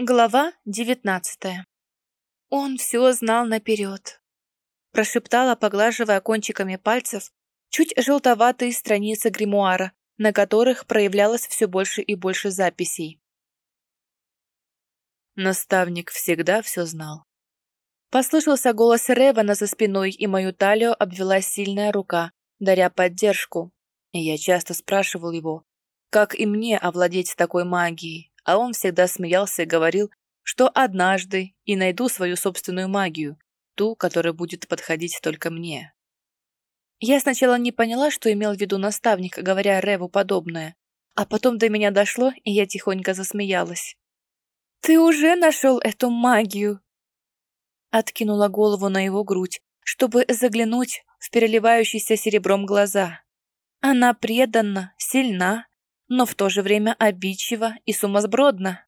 Глава девятнадцатая. Он все знал наперед. Прошептала, поглаживая кончиками пальцев, чуть желтоватые страницы гримуара, на которых проявлялось все больше и больше записей. Наставник всегда все знал. Послышался голос Ревана за спиной, и мою талию обвела сильная рука, даря поддержку. И я часто спрашивал его, как и мне овладеть такой магией, а он всегда смеялся и говорил, что однажды и найду свою собственную магию, ту, которая будет подходить только мне. Я сначала не поняла, что имел в виду наставник, говоря Реву подобное, а потом до меня дошло, и я тихонько засмеялась. «Ты уже нашел эту магию!» Откинула голову на его грудь, чтобы заглянуть в переливающиеся серебром глаза. Она преданна, сильна, но в то же время обидчива и сумасбродна.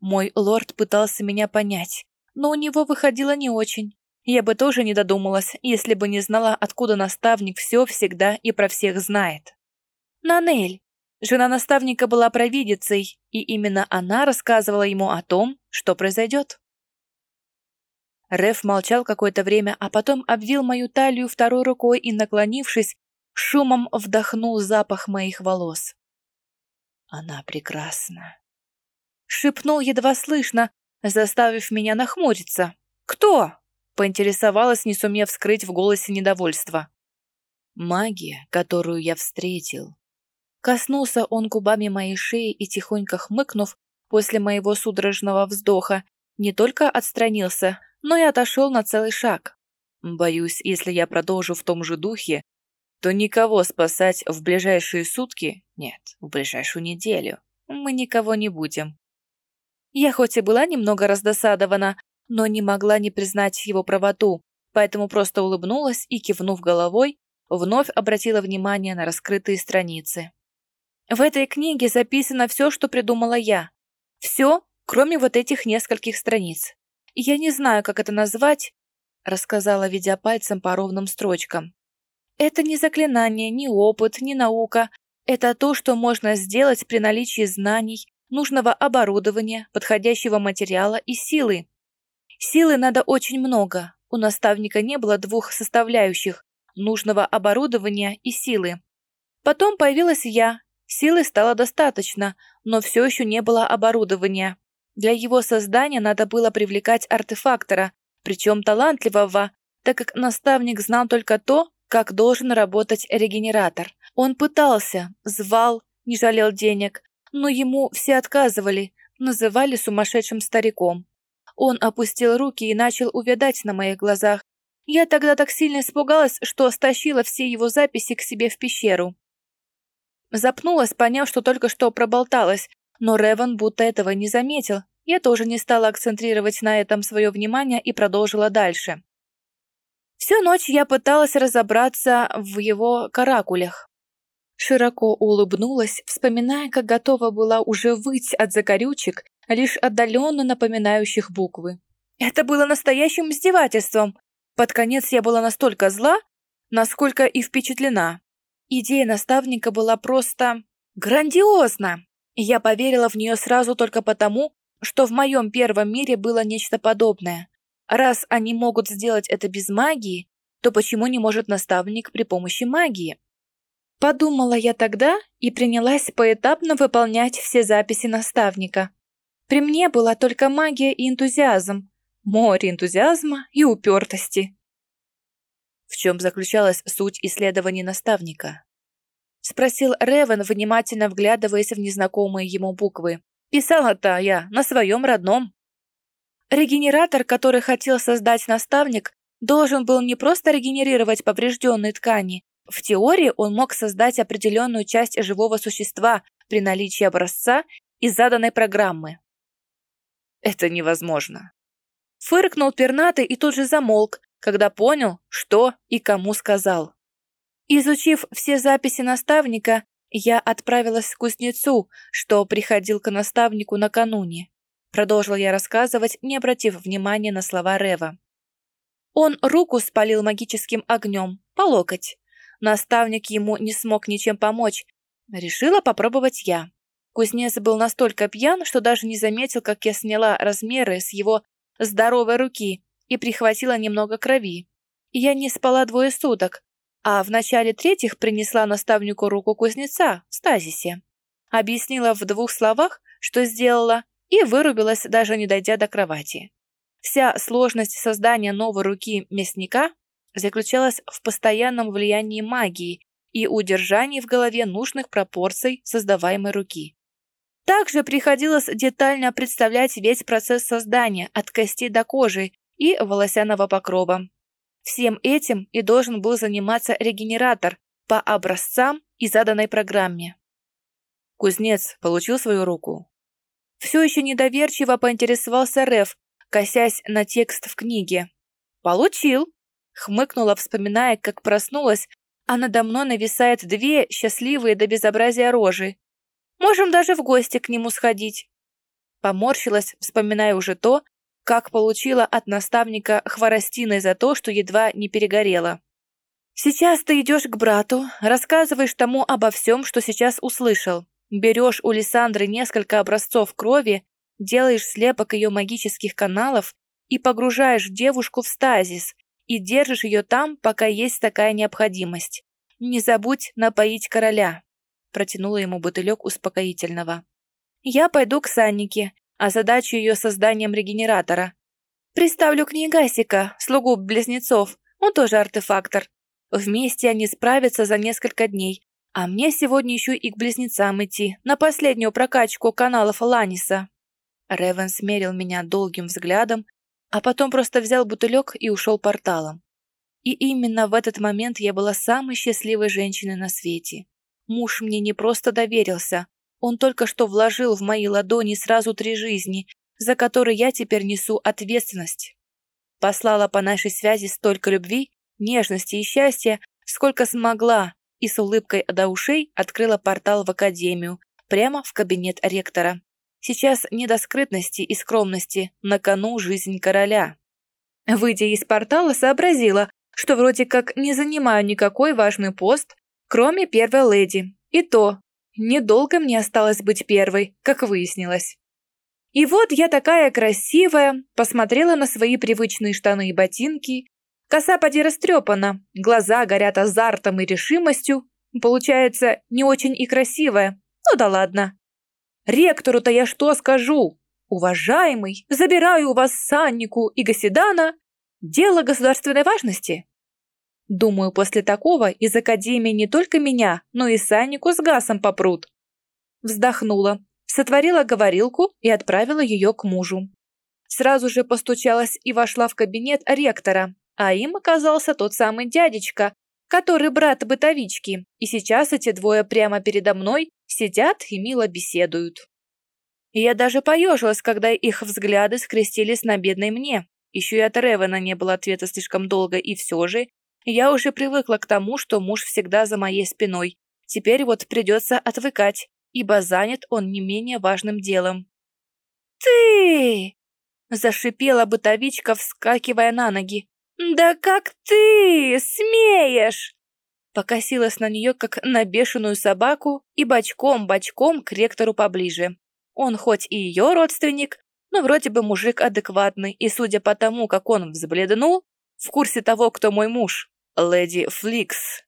Мой лорд пытался меня понять, но у него выходило не очень. Я бы тоже не додумалась, если бы не знала, откуда наставник все всегда и про всех знает. Нанель. Жена наставника была провидицей, и именно она рассказывала ему о том, что произойдет. Реф молчал какое-то время, а потом обвил мою талию второй рукой и, наклонившись, шумом вдохнул запах моих волос. Она прекрасна. Шепнул едва слышно, заставив меня нахмуриться. «Кто?» — поинтересовалась, не сумев скрыть в голосе недовольство. «Магия, которую я встретил». Коснулся он губами моей шеи и, тихонько хмыкнув, после моего судорожного вздоха, не только отстранился, но и отошел на целый шаг. Боюсь, если я продолжу в том же духе, то никого спасать в ближайшие сутки, нет, в ближайшую неделю, мы никого не будем. Я хоть и была немного раздосадована, но не могла не признать его правоту, поэтому просто улыбнулась и, кивнув головой, вновь обратила внимание на раскрытые страницы. В этой книге записано все, что придумала я. Все, кроме вот этих нескольких страниц. Я не знаю, как это назвать, рассказала, ведя пальцем по ровным строчкам. Это не заклинание, не опыт, не наука. Это то, что можно сделать при наличии знаний, нужного оборудования, подходящего материала и силы. Силы надо очень много. У наставника не было двух составляющих – нужного оборудования и силы. Потом появилась я. Силы стало достаточно, но все еще не было оборудования. Для его создания надо было привлекать артефактора, причем талантливого, так как наставник знал только то, как должен работать регенератор. Он пытался, звал, не жалел денег, но ему все отказывали, называли сумасшедшим стариком. Он опустил руки и начал увядать на моих глазах. Я тогда так сильно испугалась, что стащила все его записи к себе в пещеру. Запнулась, поняв, что только что проболталась, но Реван будто этого не заметил. Я тоже не стала акцентрировать на этом свое внимание и продолжила дальше. Всю ночь я пыталась разобраться в его каракулях. Широко улыбнулась, вспоминая, как готова была уже выть от закорючек, лишь отдаленно напоминающих буквы. Это было настоящим издевательством. Под конец я была настолько зла, насколько и впечатлена. Идея наставника была просто грандиозна. я поверила в нее сразу только потому, что в моем первом мире было нечто подобное. Раз они могут сделать это без магии, то почему не может наставник при помощи магии? Подумала я тогда и принялась поэтапно выполнять все записи наставника. При мне была только магия и энтузиазм, море энтузиазма и упертости. В чем заключалась суть исследований наставника? Спросил Ревен, внимательно вглядываясь в незнакомые ему буквы. Писала-то я на своем родном. Регенератор, который хотел создать наставник, должен был не просто регенерировать поврежденные ткани. В теории он мог создать определенную часть живого существа при наличии образца и заданной программы. Это невозможно. Фыркнул пернатый и тут же замолк, когда понял, что и кому сказал. Изучив все записи наставника, я отправилась к кузнецу, что приходил к наставнику накануне. Продолжил я рассказывать, не обратив внимания на слова Рева. Он руку спалил магическим огнем, по локоть. Наставник ему не смог ничем помочь. Решила попробовать я. Кузнец был настолько пьян, что даже не заметил, как я сняла размеры с его здоровой руки и прихватила немного крови. Я не спала двое суток, а в начале третьих принесла наставнику руку кузнеца в стазисе. Объяснила в двух словах, что сделала, и вырубилась, даже не дойдя до кровати. Вся сложность создания новой руки мясника заключалась в постоянном влиянии магии и удержании в голове нужных пропорций создаваемой руки. Также приходилось детально представлять весь процесс создания от кости до кожи и волосяного покрова. Всем этим и должен был заниматься регенератор по образцам и заданной программе. Кузнец получил свою руку. Все еще недоверчиво поинтересовался Реф, косясь на текст в книге. «Получил!» — хмыкнула, вспоминая, как проснулась, а надо мной нависает две счастливые до безобразия рожи. «Можем даже в гости к нему сходить!» Поморщилась, вспоминая уже то, как получила от наставника хворостиной за то, что едва не перегорела. «Сейчас ты идешь к брату, рассказываешь тому обо всем, что сейчас услышал. Берешь у Лиссандры несколько образцов крови, делаешь слепок ее магических каналов и погружаешь девушку в стазис и держишь ее там, пока есть такая необходимость. Не забудь напоить короля», — протянула ему бутылек успокоительного. «Я пойду к Саннике, а задачу ее созданием регенератора. Приставлю к ней Гасика, слугу близнецов, он тоже артефактор. Вместе они справятся за несколько дней, а мне сегодня еще и к близнецам идти, на последнюю прокачку каналов Ланиса. Ревен смерил меня долгим взглядом, а потом просто взял бутылек и ушел порталом. И именно в этот момент я была самой счастливой женщиной на свете. Муж мне не просто доверился, он только что вложил в мои ладони сразу три жизни, за которые я теперь несу ответственность. Послала по нашей связи столько любви, нежности и счастья, сколько смогла, и с улыбкой до ушей открыла портал в академию, прямо в кабинет ректора. Сейчас не до скрытности и скромности, на кону жизнь короля. Выйдя из портала, сообразила, что вроде как не занимаю никакой важный пост, кроме первой леди. И то, недолго мне осталось быть первой, как выяснилось. И вот я такая красивая, посмотрела на свои привычные штаны и ботинки, Коса поди растрепана, глаза горят азартом и решимостью. Получается, не очень и красивая. Ну да ладно. Ректору-то я что скажу? Уважаемый, забираю у вас Саннику и Гасидана. Дело государственной важности. Думаю, после такого из Академии не только меня, но и Саннику с Гасом попрут. Вздохнула, сотворила говорилку и отправила ее к мужу. Сразу же постучалась и вошла в кабинет ректора, а им оказался тот самый дядечка, который брат бытовички, и сейчас эти двое прямо передо мной сидят и мило беседуют. Я даже поежилась, когда их взгляды скрестились на бедной мне. Еще и от Ревена не было ответа слишком долго, и все же я уже привыкла к тому, что муж всегда за моей спиной. Теперь вот придется отвыкать, ибо занят он не менее важным делом. «Ты!» – зашипела бытовичка, вскакивая на ноги. «Да как ты смеешь!» Покосилась на нее, как на бешеную собаку, и бочком-бочком к ректору поближе. Он хоть и ее родственник, но вроде бы мужик адекватный, и судя по тому, как он взбледнул, в курсе того, кто мой муж, леди Фликс,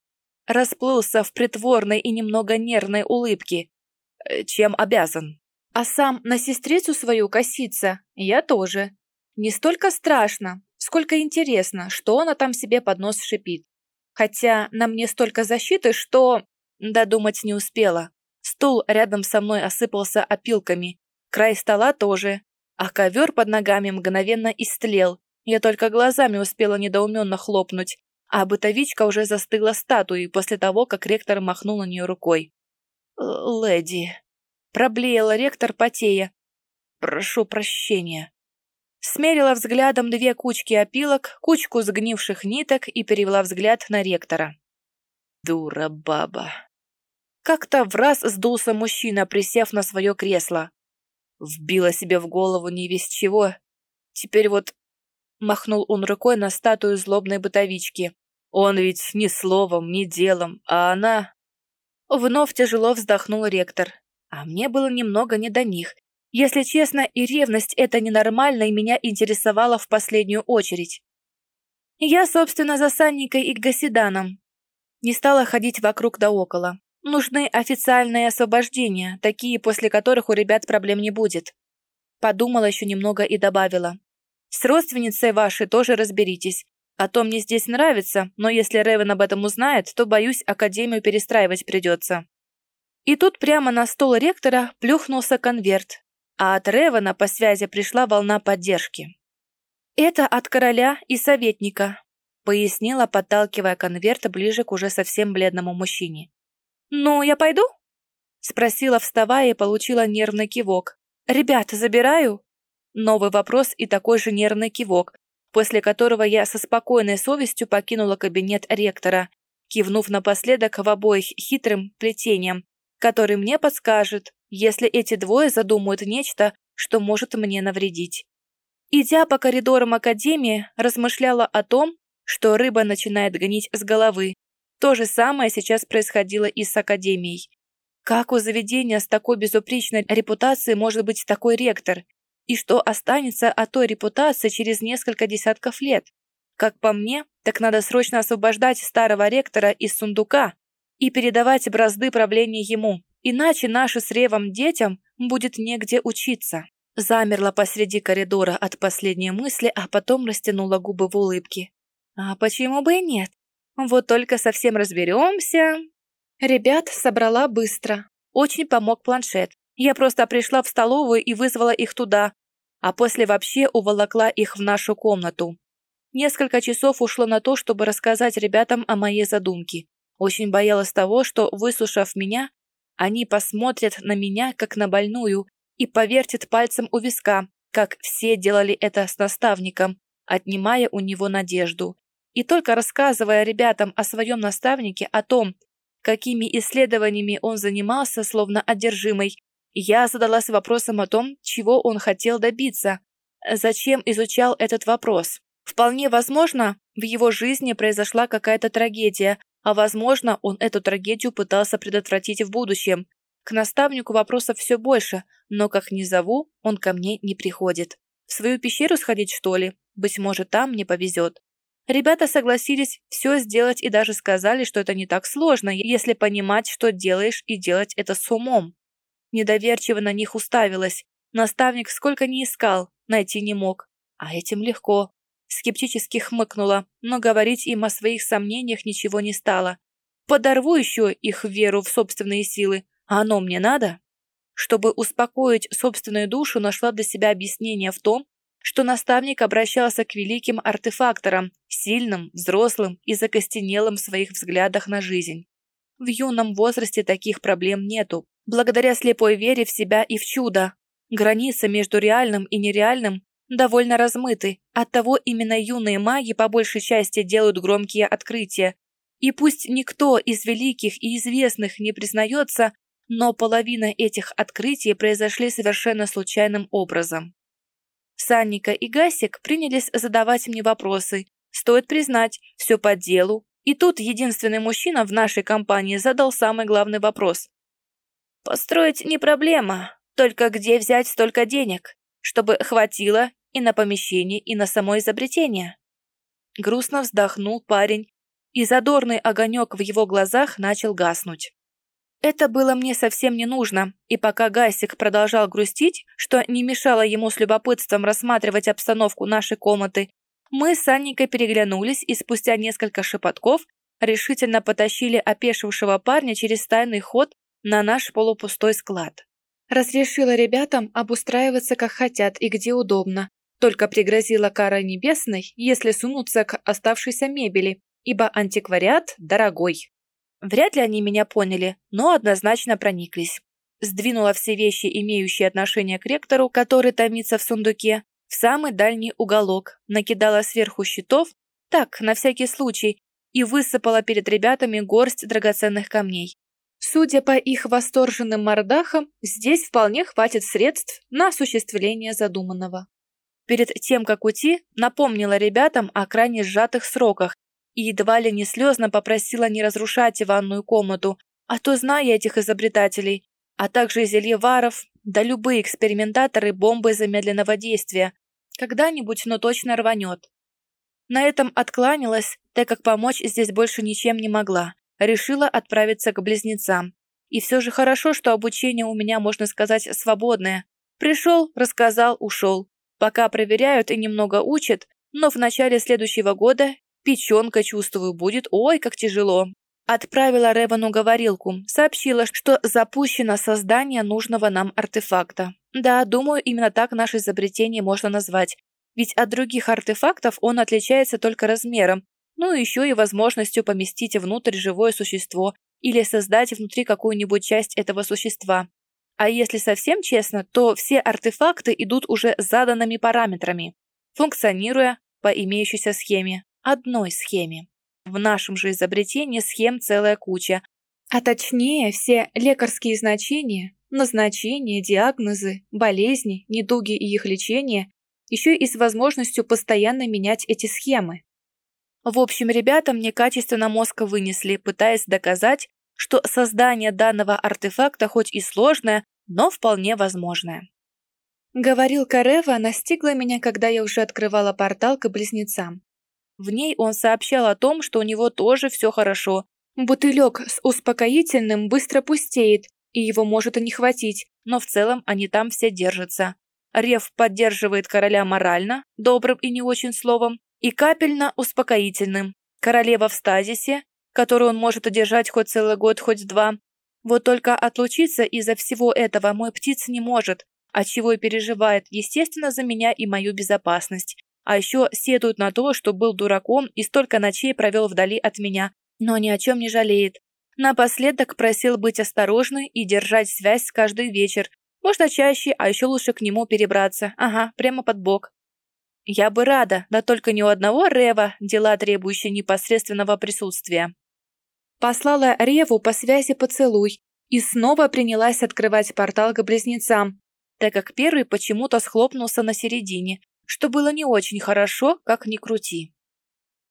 расплылся в притворной и немного нервной улыбке. Э, чем обязан? А сам на сестрицу свою косится, я тоже. Не столько страшно, Сколько интересно, что она там себе под нос шипит. Хотя на мне столько защиты, что... Додумать не успела. Стул рядом со мной осыпался опилками. Край стола тоже. А ковер под ногами мгновенно истлел. Я только глазами успела недоуменно хлопнуть. А бытовичка уже застыла статуей после того, как ректор махнул на нее рукой. «Леди», — проблеяла ректор потея. «Прошу прощения». Смерила взглядом две кучки опилок, кучку сгнивших ниток и перевела взгляд на ректора. Дура баба. Как-то в раз сдулся мужчина, присев на свое кресло. Вбила себе в голову не весь чего. Теперь вот... Махнул он рукой на статую злобной бытовички. Он ведь ни словом, ни делом, а она... Вновь тяжело вздохнул ректор. А мне было немного не до них. Если честно, и ревность это ненормально и меня интересовала в последнюю очередь. Я, собственно, за Санникой и Гасиданом. Не стала ходить вокруг да около. Нужны официальные освобождения, такие, после которых у ребят проблем не будет. Подумала еще немного и добавила. С родственницей вашей тоже разберитесь. А то мне здесь нравится, но если Ревен об этом узнает, то, боюсь, академию перестраивать придется. И тут прямо на стол ректора плюхнулся конверт, а от Ревена по связи пришла волна поддержки. «Это от короля и советника», — пояснила, подталкивая конверт ближе к уже совсем бледному мужчине. «Ну, я пойду?» — спросила, вставая, и получила нервный кивок. «Ребят, забираю?» Новый вопрос и такой же нервный кивок, после которого я со спокойной совестью покинула кабинет ректора, кивнув напоследок в обоих хитрым плетением, который мне подскажет, если эти двое задумают нечто, что может мне навредить. Идя по коридорам Академии, размышляла о том, что рыба начинает гнить с головы, то же самое сейчас происходило и с Академией. Как у заведения с такой безупречной репутацией может быть такой ректор? И что останется от той репутации через несколько десятков лет? Как по мне, так надо срочно освобождать старого ректора из сундука и передавать бразды правления ему, иначе наши с Ревом детям будет негде учиться. Замерла посреди коридора от последней мысли, а потом растянула губы в улыбке. А почему бы и нет? Вот только совсем разберемся. Ребят собрала быстро. Очень помог планшет. Я просто пришла в столовую и вызвала их туда, а после вообще уволокла их в нашу комнату. Несколько часов ушло на то, чтобы рассказать ребятам о моей задумке. Очень боялась того, что, выслушав меня, они посмотрят на меня, как на больную, и повертят пальцем у виска, как все делали это с наставником, отнимая у него надежду. И только рассказывая ребятам о своем наставнике, о том, какими исследованиями он занимался, словно одержимый, я задалась вопросом о том, чего он хотел добиться, зачем изучал этот вопрос. Вполне возможно, в его жизни произошла какая-то трагедия, а возможно, он эту трагедию пытался предотвратить в будущем. К наставнику вопросов все больше, но как ни зову, он ко мне не приходит. В свою пещеру сходить, что ли? Быть может, там мне повезет. Ребята согласились все сделать и даже сказали, что это не так сложно, если понимать, что делаешь, и делать это с умом. Недоверчиво на них уставилась. Наставник сколько ни искал, найти не мог. А этим легко. Скептически хмыкнула, но говорить им о своих сомнениях ничего не стало. Подорву еще их веру в собственные силы. А оно мне надо? Чтобы успокоить собственную душу, нашла для себя объяснение в том, что наставник обращался к великим артефакторам, сильным, взрослым и закостенелым в своих взглядах на жизнь. В юном возрасте таких проблем нету, благодаря слепой вере в себя и в чудо. Граница между реальным и нереальным довольно размыты, оттого именно юные маги по большей части делают громкие открытия. И пусть никто из великих и известных не признается, но половина этих открытий произошли совершенно случайным образом. Санника и Гасик принялись задавать мне вопросы. Стоит признать, все по делу. И тут единственный мужчина в нашей компании задал самый главный вопрос. «Построить не проблема, только где взять столько денег, чтобы хватило и на помещение, и на само изобретение?» Грустно вздохнул парень, и задорный огонек в его глазах начал гаснуть. Это было мне совсем не нужно, и пока Гасик продолжал грустить, что не мешало ему с любопытством рассматривать обстановку нашей комнаты, мы с Анникой переглянулись и спустя несколько шепотков решительно потащили опешившего парня через тайный ход на наш полупустой склад. Разрешила ребятам обустраиваться как хотят и где удобно, только пригрозила кара небесной, если сунутся к оставшейся мебели, ибо антиквариат дорогой. Вряд ли они меня поняли, но однозначно прониклись. Сдвинула все вещи, имеющие отношение к ректору, который томится в сундуке, в самый дальний уголок, накидала сверху щитов, так, на всякий случай, и высыпала перед ребятами горсть драгоценных камней. Судя по их восторженным мордахам, здесь вполне хватит средств на осуществление задуманного. Перед тем, как уйти, напомнила ребятам о крайне сжатых сроках и едва ли не слезно попросила не разрушать ванную комнату, а то, зная этих изобретателей, а также зельеваров, да любые экспериментаторы бомбы замедленного действия. Когда-нибудь, но точно рванет. На этом откланялась, так как помочь здесь больше ничем не могла. Решила отправиться к близнецам. И все же хорошо, что обучение у меня, можно сказать, свободное. Пришел, рассказал, ушел. Пока проверяют и немного учат, но в начале следующего года печенка, чувствую, будет ой, как тяжело. Отправила Ревану говорилку, сообщила, что запущено создание нужного нам артефакта. Да, думаю, именно так наше изобретение можно назвать. Ведь от других артефактов он отличается только размером, ну и еще и возможностью поместить внутрь живое существо или создать внутри какую-нибудь часть этого существа. А если совсем честно, то все артефакты идут уже заданными параметрами, функционируя по имеющейся схеме, одной схеме. В нашем же изобретении схем целая куча, а точнее все лекарские значения, назначения, диагнозы, болезни, недуги и их лечение, еще и с возможностью постоянно менять эти схемы. В общем, ребята мне качественно мозг вынесли, пытаясь доказать, что создание данного артефакта хоть и сложное, но вполне возможное. Говорил Карева настигла меня, когда я уже открывала портал к близнецам. В ней он сообщал о том, что у него тоже все хорошо. Бутылек с успокоительным быстро пустеет, и его может и не хватить, но в целом они там все держатся. Рев поддерживает короля морально, добрым и не очень словом, и капельно успокоительным. Королева в стазисе, которую он может одержать хоть целый год, хоть два. Вот только отлучиться из-за всего этого мой птиц не может, отчего и переживает, естественно, за меня и мою безопасность. А еще сетует на то, что был дураком и столько ночей провел вдали от меня, но ни о чем не жалеет. Напоследок просил быть осторожной и держать связь каждый вечер. Можно чаще, а еще лучше к нему перебраться. Ага, прямо под бок. Я бы рада, да только ни у одного Рева дела, требующие непосредственного присутствия. Послала Реву по связи поцелуй и снова принялась открывать портал к близнецам, так как первый почему-то схлопнулся на середине, что было не очень хорошо, как ни крути.